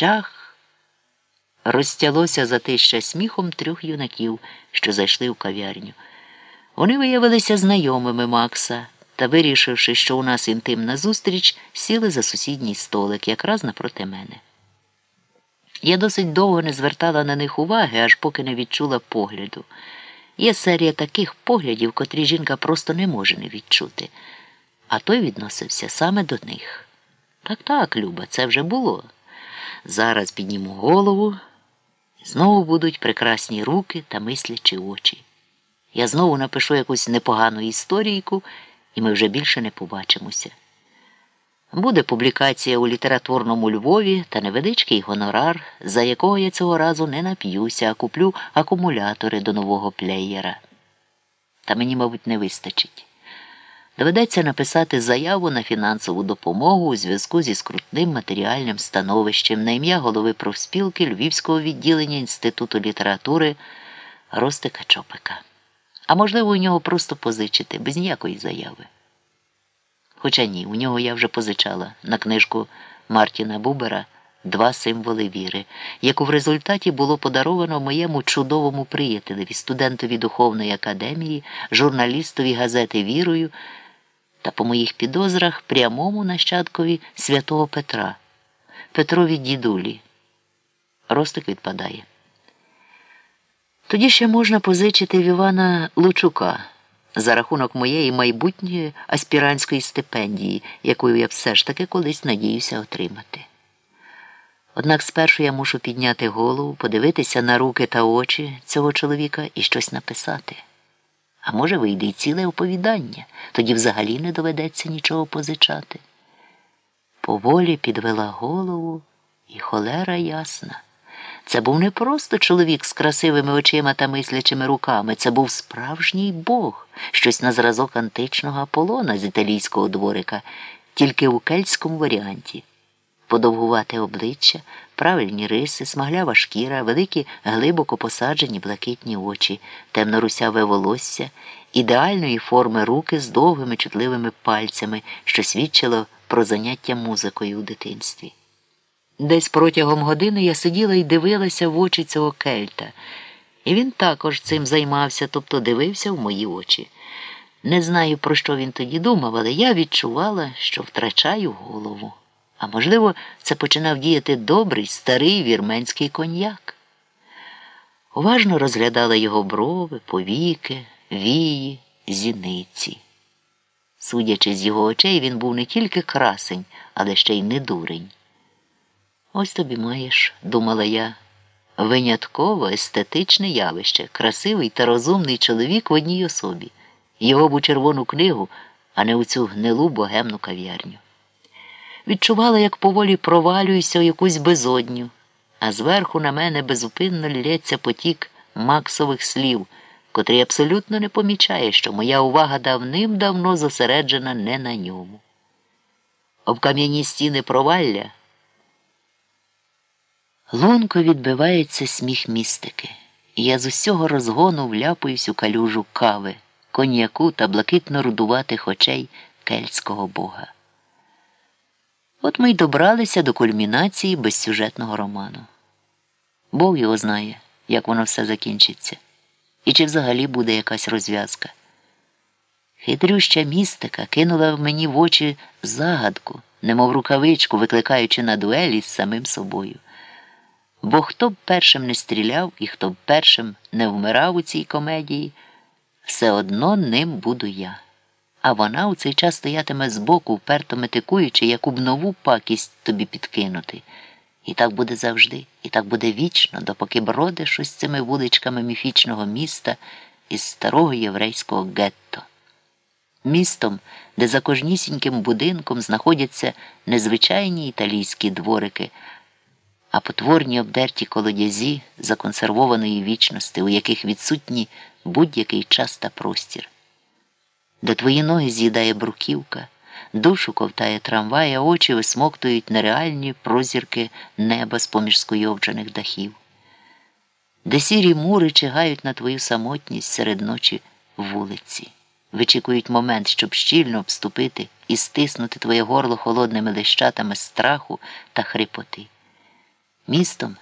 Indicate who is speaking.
Speaker 1: Чах розтялося затища сміхом трьох юнаків, що зайшли в кав'ярню. Вони виявилися знайомими Макса та, вирішивши, що у нас інтимна зустріч, сіли за сусідній столик, якраз напроти мене. Я досить довго не звертала на них уваги, аж поки не відчула погляду. Є серія таких поглядів, котрі жінка просто не може не відчути, а той відносився саме до них. Так, так, Люба, це вже було. Зараз підніму голову, знову будуть прекрасні руки та мислячі очі. Я знову напишу якусь непогану історійку, і ми вже більше не побачимося. Буде публікація у літературному Львові та невеличкий гонорар, за якого я цього разу не нап'юся, а куплю акумулятори до нового плеєра. Та мені, мабуть, не вистачить. Доведеться написати заяву на фінансову допомогу у зв'язку зі скрутним матеріальним становищем на ім'я голови профспілки Львівського відділення Інституту літератури Ростика Чопика. А можливо, у нього просто позичити без ніякої заяви. Хоча ні, у нього я вже позичала на книжку Мартіна Бубера Два символи віри, яку в результаті було подаровано моєму чудовому приятелеві, студентові духовної академії, журналістові газети Вірою та по моїх підозрах прямому нащадкові святого Петра, Петрові дідулі. Ростик відпадає. Тоді ще можна позичити в Івана Лучука за рахунок моєї майбутньої аспірантської стипендії, яку я все ж таки колись надіюся отримати. Однак спершу я мушу підняти голову, подивитися на руки та очі цього чоловіка і щось написати. А може, вийде й ціле оповідання, тоді взагалі не доведеться нічого позичати. Поволі підвела голову, і холера ясна. Це був не просто чоловік з красивими очима та мислячими руками, це був справжній Бог, щось на зразок античного Аполлона з італійського дворика, тільки у кельтському варіанті. Подовгувате обличчя, правильні риси, смаглява шкіра, великі глибоко посаджені блакитні очі, темно-русяве волосся, ідеальної форми руки з довгими чутливими пальцями, що свідчило про заняття музикою у дитинстві. Десь протягом години я сиділа і дивилася в очі цього кельта, і він також цим займався, тобто дивився в мої очі. Не знаю, про що він тоді думав, але я відчувала, що втрачаю голову. А можливо, це починав діяти добрий старий вірменський коньяк. Уважно розглядала його брови, повіки, вії, зіниці. Судячи з його очей, він був не тільки красень, але ще й не дурень. Ось тобі маєш, думала я, винятково естетичне явище, красивий та розумний чоловік в одній особі. Його б у червону книгу, а не у цю гнилу богемну кав'ярню. Відчувала, як поволі провалююся у якусь безодню, а зверху на мене безупинно лється потік максових слів, котрий абсолютно не помічає, що моя увага давним-давно зосереджена не на ньому. Об кам'яні стіни провалля. Лунко відбивається сміх містики, і я з усього розгону вляпуюсь у калюжу кави, коньяку та блакитно рудуватих очей кельтського бога. От ми й добралися до кульмінації безсюжетного роману. Бог його знає, як воно все закінчиться, і чи взагалі буде якась розв'язка. Хитрюща містика кинула в мені в очі загадку, немов рукавичку, викликаючи на дуелі з самим собою. Бо хто б першим не стріляв і хто б першим не вмирав у цій комедії, все одно ним буду я. А вона у цей час стоятиме збоку, вперто метикуючи, яку б нову пакість тобі підкинути. І так буде завжди, і так буде вічно, допоки бродиш ось цими вуличками міфічного міста із старого єврейського гетто. Містом, де за кожнісіньким будинком знаходяться незвичайні італійські дворики а потворні обдерті колодязі законсервованої вічності, у яких відсутні будь-який час та простір, де твої ноги з'їдає бруківка, душу ковтає трамвай, а очі висмоктують нереальні прозірки неба з поміж скуйовджених дахів, де сірі мури чигають на твою самотність серед ночі вулиці, вичікують момент, щоб щільно вступити і стиснути твоє горло холодними лищатами страху та хрипоти. містом